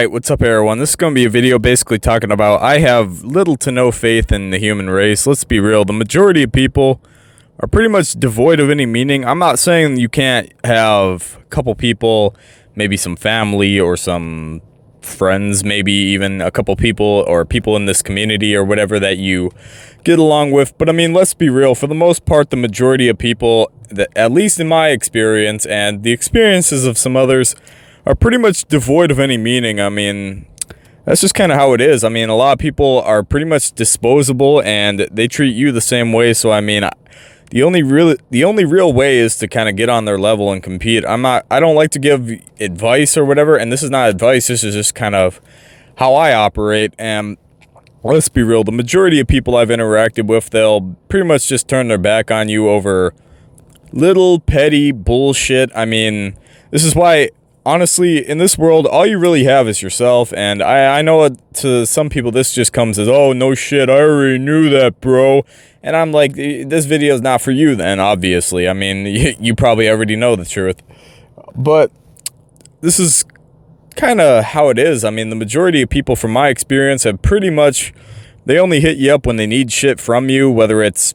Alright, what's up everyone? This is going to be a video basically talking about I have little to no faith in the human race. Let's be real. The majority of people are pretty much devoid of any meaning. I'm not saying you can't have a couple people, maybe some family or some friends, maybe even a couple people or people in this community or whatever that you get along with. But I mean, let's be real. For the most part, the majority of people, that, at least in my experience and the experiences of some others, are pretty much devoid of any meaning. I mean, that's just kind of how it is. I mean, a lot of people are pretty much disposable and they treat you the same way. So I mean, the only real the only real way is to kind of get on their level and compete. I'm not I don't like to give advice or whatever, and this is not advice. This is just kind of how I operate and let's be real, the majority of people I've interacted with, they'll pretty much just turn their back on you over little petty bullshit. I mean, this is why honestly, in this world, all you really have is yourself. And I, I know to some people, this just comes as, oh, no shit, I already knew that, bro. And I'm like, this video is not for you then, obviously. I mean, you, you probably already know the truth. But this is kind of how it is. I mean, the majority of people, from my experience, have pretty much, they only hit you up when they need shit from you, whether it's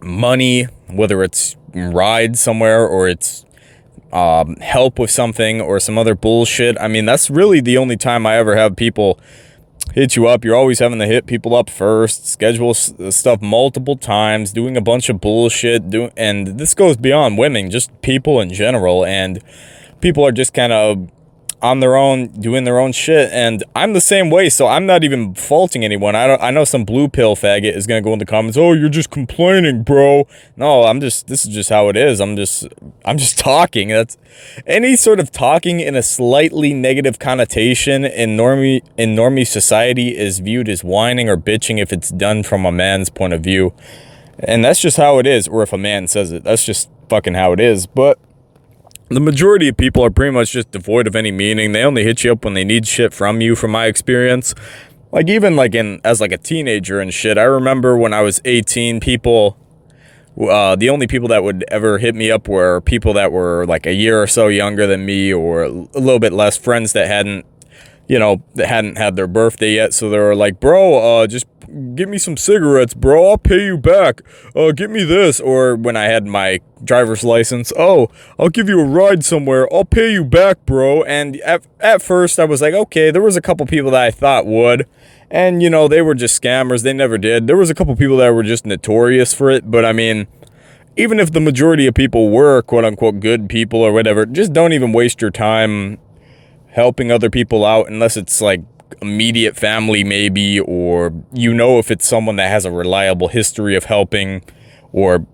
money, whether it's ride somewhere, or it's um, help with something or some other bullshit. I mean, that's really the only time I ever have people hit you up. You're always having to hit people up first, schedule stuff multiple times, doing a bunch of bullshit. Do and this goes beyond women, just people in general. And people are just kind of on their own, doing their own shit, and I'm the same way, so I'm not even faulting anyone. I don't. I know some blue pill faggot is gonna go in the comments. Oh, you're just complaining, bro. No, I'm just. This is just how it is. I'm just. I'm just talking. That's any sort of talking in a slightly negative connotation in normie in normie society is viewed as whining or bitching if it's done from a man's point of view, and that's just how it is. Or if a man says it, that's just fucking how it is. But the majority of people are pretty much just devoid of any meaning. They only hit you up when they need shit from you, from my experience. Like even like in as like a teenager and shit. I remember when I was 18, people uh, the only people that would ever hit me up were people that were like a year or so younger than me or a little bit less friends that hadn't you know, that hadn't had their birthday yet. So they were like, bro, uh, just give me some cigarettes, bro. I'll pay you back. Uh, get me this. Or when I had my driver's license, oh, I'll give you a ride somewhere. I'll pay you back, bro. And at, at first I was like, okay, there was a couple people that I thought would. And, you know, they were just scammers. They never did. There was a couple people that were just notorious for it. But I mean, even if the majority of people were quote unquote good people or whatever, just don't even waste your time helping other people out unless it's like immediate family maybe or you know if it's someone that has a reliable history of helping or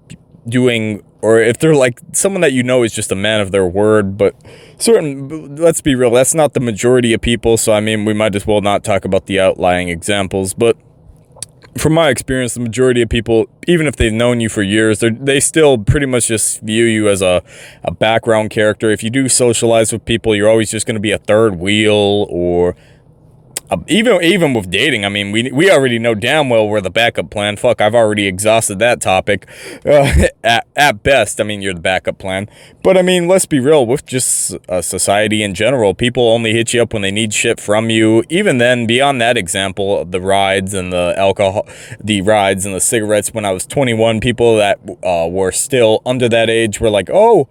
doing or if they're like someone that you know is just a man of their word but certain let's be real that's not the majority of people so i mean we might as well not talk about the outlying examples but from my experience, the majority of people, even if they've known you for years, they still pretty much just view you as a, a background character. If you do socialize with people, you're always just going to be a third wheel or uh, even even with dating, I mean, we we already know damn well we're the backup plan. Fuck, I've already exhausted that topic. Uh, at, at best, I mean, you're the backup plan. But I mean, let's be real. With just uh, society in general, people only hit you up when they need shit from you. Even then, beyond that example, the rides and the alcohol, the rides and the cigarettes. When I was 21, people that uh, were still under that age were like, "Oh."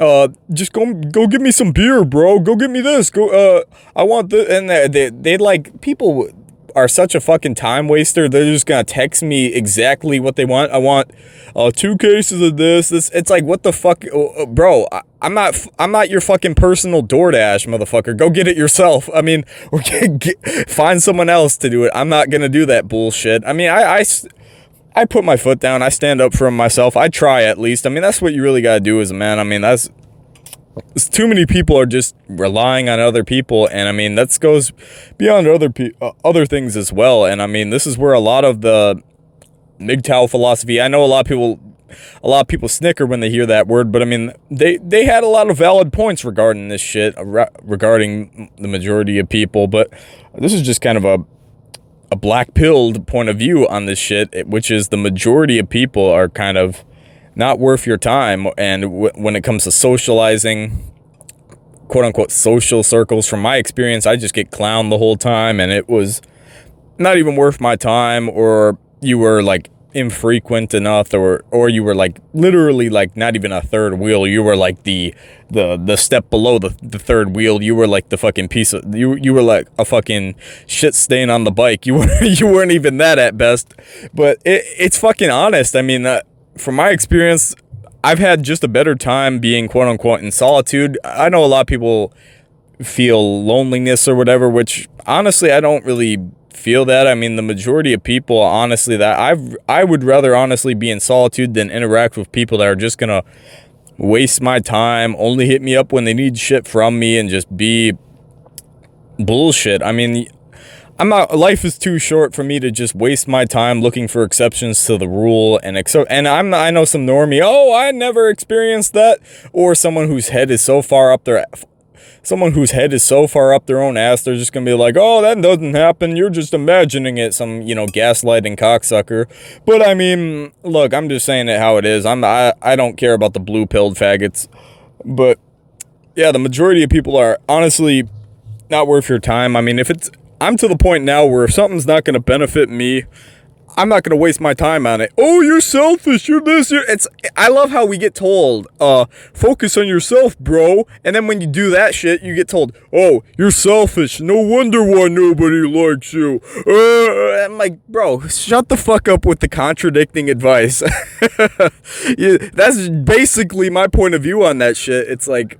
Uh, just go go get me some beer, bro. Go get me this. Go, uh, I want the and they, they they like people are such a fucking time waster. They're just gonna text me exactly what they want. I want uh, two cases of this. This it's like what the fuck, uh, uh bro. I, am not I'm not your fucking personal DoorDash, motherfucker. Go get it yourself. I mean, get, get, find someone else to do it. I'm not gonna do that bullshit. I mean, I I I put my foot down. I stand up for myself. I try at least. I mean, that's what you really got to do as a man. I mean, that's too many people are just relying on other people and i mean that goes beyond other uh, other things as well and i mean this is where a lot of the MGTOW philosophy i know a lot of people a lot of people snicker when they hear that word but i mean they they had a lot of valid points regarding this shit uh, regarding the majority of people but this is just kind of a a black pilled point of view on this shit, which is the majority of people are kind of not worth your time. And when it comes to socializing, quote unquote social circles. From my experience, I just get clowned the whole time, and it was not even worth my time, or you were like infrequent enough or or you were like literally like not even a third wheel. You were like the the the step below the, the third wheel. You were like the fucking piece of you you were like a fucking shit stain on the bike. You were you weren't even that at best. But it, it's fucking honest. I mean uh, from my experience i've had just a better time being quote unquote in solitude. I know a lot of people feel loneliness or whatever which honestly i don't really feel that. I mean, the majority of people, honestly, that I've I would rather honestly be in solitude than interact with people that are just gonna waste my time, only hit me up when they need shit from me, and just be bullshit. I mean, I'm not. Life is too short for me to just waste my time looking for exceptions to the rule and except. And I'm. I know some normie. Oh, I never experienced that. Or someone whose head is so far up their someone whose head is so far up their own ass, they're just gonna be like, oh, that doesn't happen. You're just imagining it. Some, you know, gaslighting cocksucker. But I mean, look, I'm just saying it how it is. I'm, I, I don't care about the blue pilled faggots. But yeah, the majority of people are honestly not worth your time. I mean, if it's, I'm to the point now where if something's not gonna benefit me, I'm not gonna waste my time on it. Oh, you're selfish. You're this. You're. It's. I love how we get told, uh, focus on yourself, bro. And then when you do that shit, you get told, oh, you're selfish. No wonder why nobody likes you. Uh, I'm like, bro, shut the fuck up with the contradicting advice. yeah, that's basically my point of view on that shit. It's like,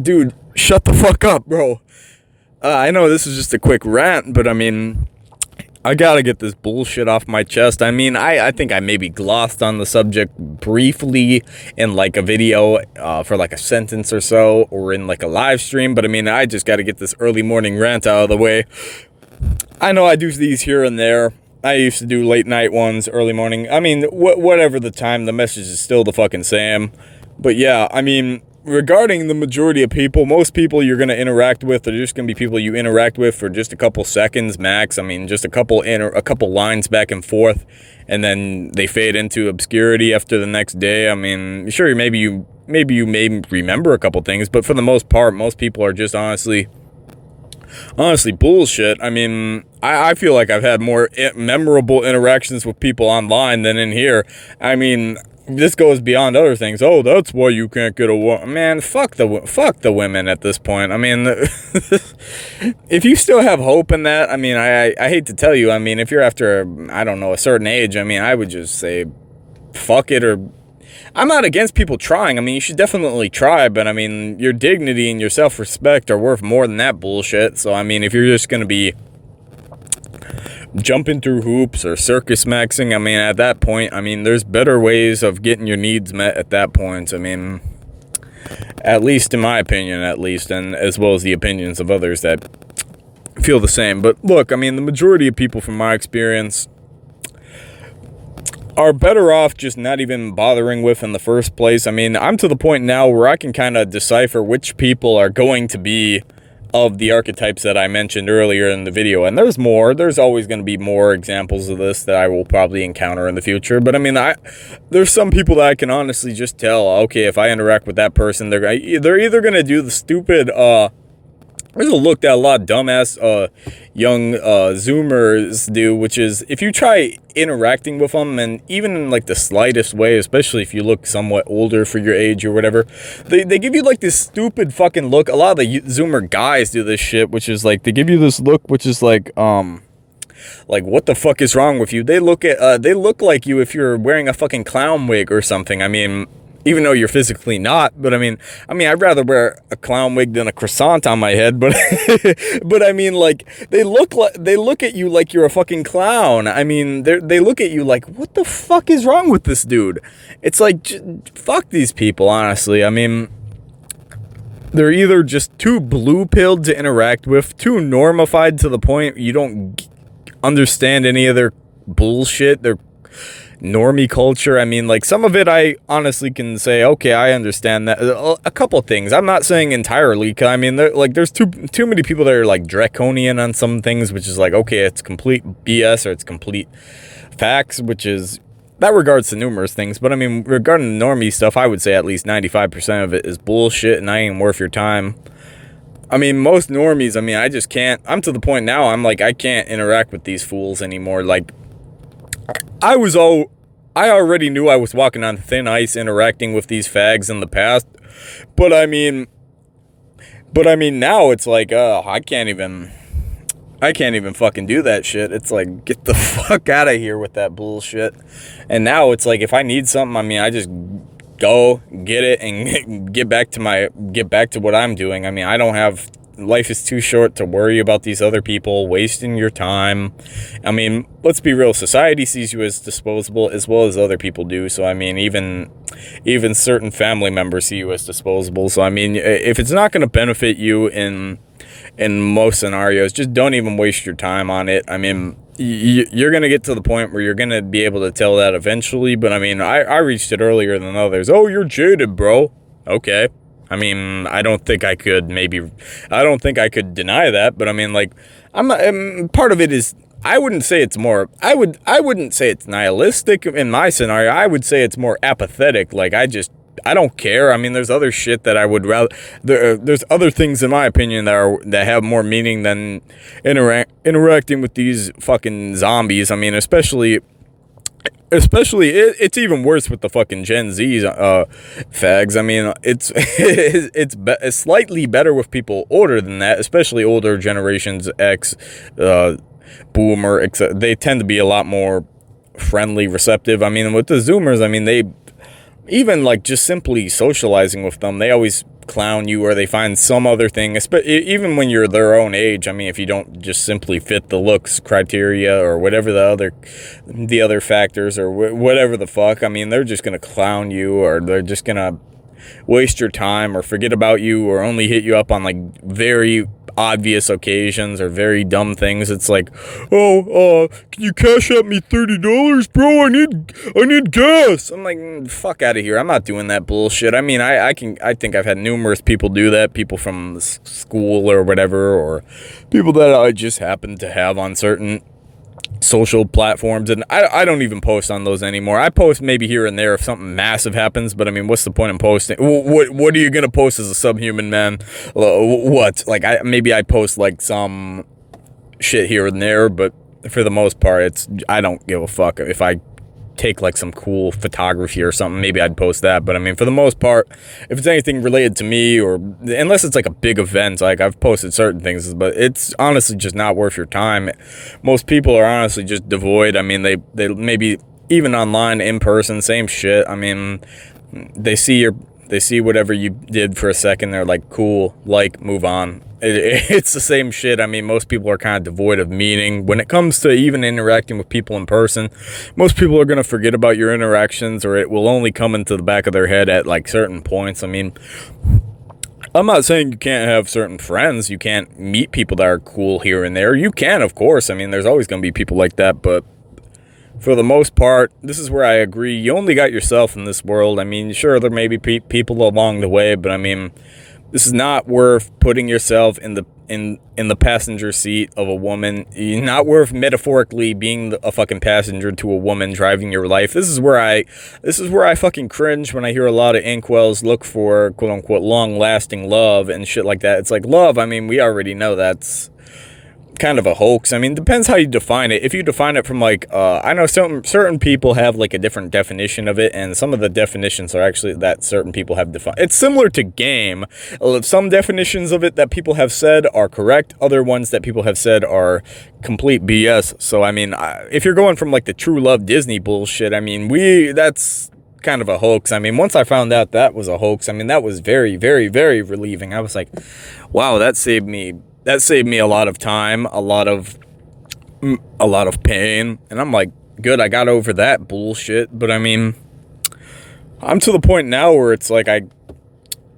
dude, shut the fuck up, bro. Uh, I know this is just a quick rant, but I mean I gotta get this bullshit off my chest. I mean, I, I think I maybe glossed on the subject briefly in like a video uh, for like a sentence or so, or in like a live stream, but I mean, I just gotta get this early morning rant out of the way. I know I do these here and there. I used to do late night ones, early morning. I mean, wh- whatever the time, the message is still the fucking same. But yeah, I mean, regarding the majority of people, most people you're going to interact with are just going to be people you interact with for just a couple seconds max. I mean, just a couple inter- a couple lines back and forth, and then they fade into obscurity after the next day. I mean, sure, maybe you maybe you may remember a couple things, but for the most part, most people are just honestly honestly bullshit. I mean, I, I feel like I've had more memorable interactions with people online than in here. I mean, this goes beyond other things. Oh, that's why you can't get a woman. Man, fuck the fuck the women at this point. I mean, if you still have hope in that, I mean, I, I hate to tell you. I mean, if you're after I don't know a certain age, I mean, I would just say fuck it or I'm not against people trying. I mean, you should definitely try, but I mean, your dignity and your self-respect are worth more than that bullshit. So I mean, if you're just going to be jumping through hoops or circus maxing. I mean, at that point, I mean, there's better ways of getting your needs met at that point. I mean, at least in my opinion, at least, and as well as the opinions of others that feel the same. But look, I mean, the majority of people, from my experience, are better off just not even bothering with in the first place. I mean, I'm to the point now where I can kind of decipher which people are going to be of the archetypes that I mentioned earlier in the video. And there's more. There's always going to be more examples of this that I will probably encounter in the future. But I mean, I there's some people that I can honestly just tell, okay, if I interact with that person, they're they're either going to do the stupid uh there's a look that a lot of dumbass uh, young uh, Zoomers do, which is if you try interacting with them, and even in like the slightest way, especially if you look somewhat older for your age or whatever, they, they give you like this stupid fucking look. A lot of the Zoomer guys do this shit, which is like they give you this look, which is like um like what the fuck is wrong with you they look at uh, they look like you if you're wearing a fucking clown wig or something i mean even though you're physically not. But I mean, I mean, I'd rather wear a clown wig than a croissant on my head. But, but I mean, like they look like they look at you like you're a fucking clown. I mean, they they look at you like, what the fuck is wrong with this dude? It's like, fuck these people. Honestly, I mean. They're either just too blue pilled to interact with, too normified to the point you don't understand any of their bullshit. They're normie culture. I mean, like some of it, I honestly can say, okay, I understand that. A couple things. I'm not saying entirely. I mean, like there's too too many people that are like draconian on some things, which is like, okay, it's complete BS or it's complete facts, which is that regards to numerous things. But I mean, regarding the normie stuff, I would say at least 95% of it is bullshit and I ain't worth your time. I mean, most normies, I mean, I just can't. I'm to the point now, I'm like, I can't interact with these fools anymore. Like, I was all. I already knew I was walking on thin ice interacting with these fags in the past. But I mean. But I mean, now it's like, uh, I can't even. I can't even fucking do that shit. It's like, get the fuck out of here with that bullshit. And now it's like, if I need something, I mean, I just go get it and get back to my get back to what I'm doing. I mean, I don't have life is too short to worry about these other people wasting your time. I mean, let's be real, society sees you as disposable as well as other people do. So I mean, even even certain family members see you as disposable. So I mean, if it's not going to benefit you in in most scenarios, just don't even waste your time on it. I mean, you're going to get to the point where you're going to be able to tell that eventually. But I mean, I, I reached it earlier than others. Oh, you're jaded, bro. Okay. I mean, I don't think I could maybe, I don't think I could deny that. But I mean, like, I'm, I'm um, part of it is I wouldn't say it's more I would I wouldn't say it's nihilistic in my scenario. I would say it's more apathetic. Like I just I don't care. I mean, there's other shit that I would rather. There, there's other things, in my opinion, that are that have more meaning than interact interacting with these fucking zombies. I mean, especially, especially, it, it's even worse with the fucking Gen Z uh, fags. I mean, it's it's be, it's slightly better with people older than that, especially older generations X, uh, Boomer. They tend to be a lot more friendly, receptive. I mean, with the Zoomers, I mean, they even like just simply socializing with them, they always clown you or they find some other thing. Even when you're their own age, I mean, if you don't just simply fit the looks criteria or whatever the other, the other factors or whatever the fuck, I mean, they're just gonna clown you or they're just gonna waste your time or forget about you or only hit you up on like very obvious occasions or very dumb things. It's like, oh, uh, can you Cash App me thirty dollars, bro? I need, I need gas. I'm like, mm, fuck out of here. I'm not doing that bullshit. I mean, I, I can, I think I've had numerous people do that. People from school or whatever, or people that I just happen to have on certain social platforms and I, I don't even post on those anymore. I post maybe here and there if something massive happens but i mean what's the point in posting? What what are you gonna post as a subhuman man? What? Like i maybe i post like some shit here and there but for the most part it's i don't give a fuck if i take like some cool photography or something, maybe I'd post that. But I mean, for the most part, if it's anything related to me or unless it's like a big event, like I've posted certain things, but it's honestly just not worth your time. Most people are honestly just devoid. I mean, they, they maybe even online, in person, same shit. I mean, they see your, they see whatever you did for a second. They're like, cool, like, move on it, it's the same shit. I mean, most people are kind of devoid of meaning. When it comes to even interacting with people in person, most people are going to forget about your interactions or it will only come into the back of their head at like certain points. I mean, I'm not saying you can't have certain friends. You can't meet people that are cool here and there. You can, of course. I mean, there's always going to be people like that, but for the most part, this is where I agree. You only got yourself in this world. I mean, sure, there may be pe people along the way, but I mean, this is not worth putting yourself in the in in the passenger seat of a woman. You're not worth metaphorically being a fucking passenger to a woman driving your life. This is where I this is where I fucking cringe when I hear a lot of incels look for quote unquote long lasting love and shit like that. It's like love, I mean, we already know that's kind of a hoax. I mean, depends how you define it. If you define it from like, uh, I know some certain people have like a different definition of it, and some of the definitions are actually that certain people have defined. It's similar to game. Some definitions of it that people have said are correct. Other ones that people have said are complete BS. So I mean, if you're going from like the true love Disney bullshit, I mean, we that's kind of a hoax. I mean, once I found out that was a hoax, I mean, that was very, very, very relieving. I was like, wow, that saved me that saved me a lot of time, a lot of a lot of pain, and I'm like, good, I got over that bullshit. But I mean, I'm to the point now where it's like I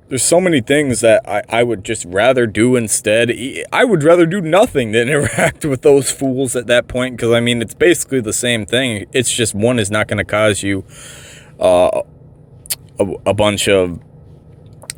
there's so many things that I, I would just rather do instead. I would rather do nothing than interact with those fools at that point because I mean it's basically the same thing. It's just one is not going to cause you uh, a, a bunch of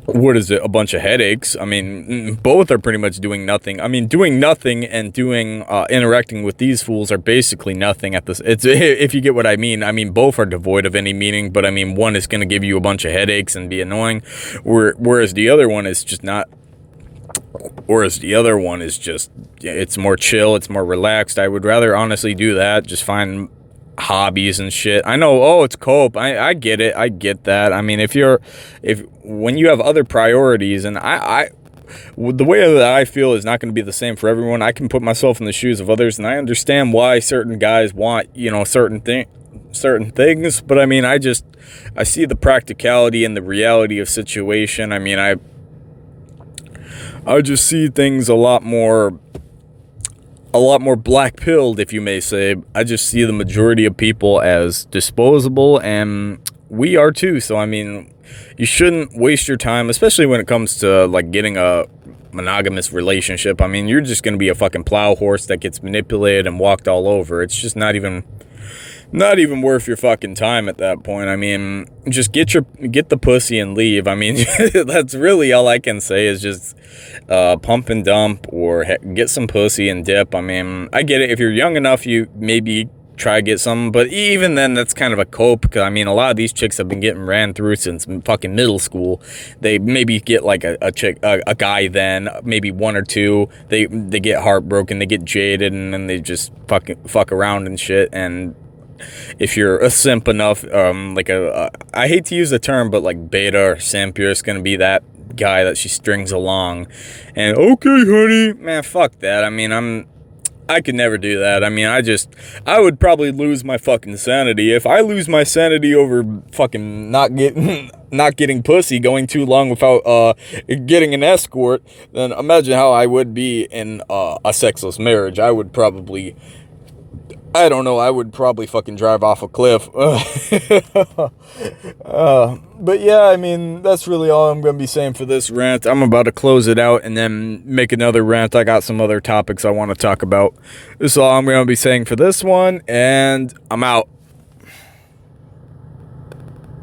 what is it a bunch of headaches i mean both are pretty much doing nothing i mean doing nothing and doing uh, interacting with these fools are basically nothing at this it's if you get what i mean i mean both are devoid of any meaning but i mean one is going to give you a bunch of headaches and be annoying whereas the other one is just not Whereas the other one is just, it's more chill, it's more relaxed. I would rather honestly do that. Just find hobbies and shit. I know, oh, it's cope. I, I get it. I get that. I mean, if you're, if, when you have other priorities, and I, I, the way that I feel is not going to be the same for everyone. I can put myself in the shoes of others, and I understand why certain guys want, you know, certain thing, certain things. But I mean, I just, I see the practicality and the reality of situation. I mean, I, I just see things a lot more a lot more black pilled, if you may say. I just see the majority of people as disposable, and we are too. So, I mean, you shouldn't waste your time, especially when it comes to like getting a monogamous relationship. I mean, you're just going to be a fucking plow horse that gets manipulated and walked all over. It's just not even not even worth your fucking time at that point. I mean, just get your get the pussy and leave. I mean, that's really all I can say is just uh, pump and dump or get some pussy and dip. I mean, I get it. If you're young enough, you maybe try to get some, but even then, that's kind of a cope. Cause I mean, a lot of these chicks have been getting ran through since fucking middle school. They maybe get like a, a chick, a, a guy, then maybe one or two. They they get heartbroken, they get jaded, and then they just fucking fuck around and shit and if you're a simp enough, um, like a, a, I hate to use the term, but like beta or simp, you're just gonna be that guy that she strings along. And okay, honey, man, fuck that. I mean, I'm, I could never do that. I mean, I just, I would probably lose my fucking sanity if I lose my sanity over fucking not getting, not getting pussy, going too long without uh getting an escort. Then imagine how I would be in uh, a sexless marriage. I would probably I don't know. I would probably fucking drive off a cliff. uh, but yeah, I mean, that's really all I'm going to be saying for this rant. I'm about to close it out and then make another rant. I got some other topics I want to talk about. This is all I'm going to be saying for this one, and I'm out.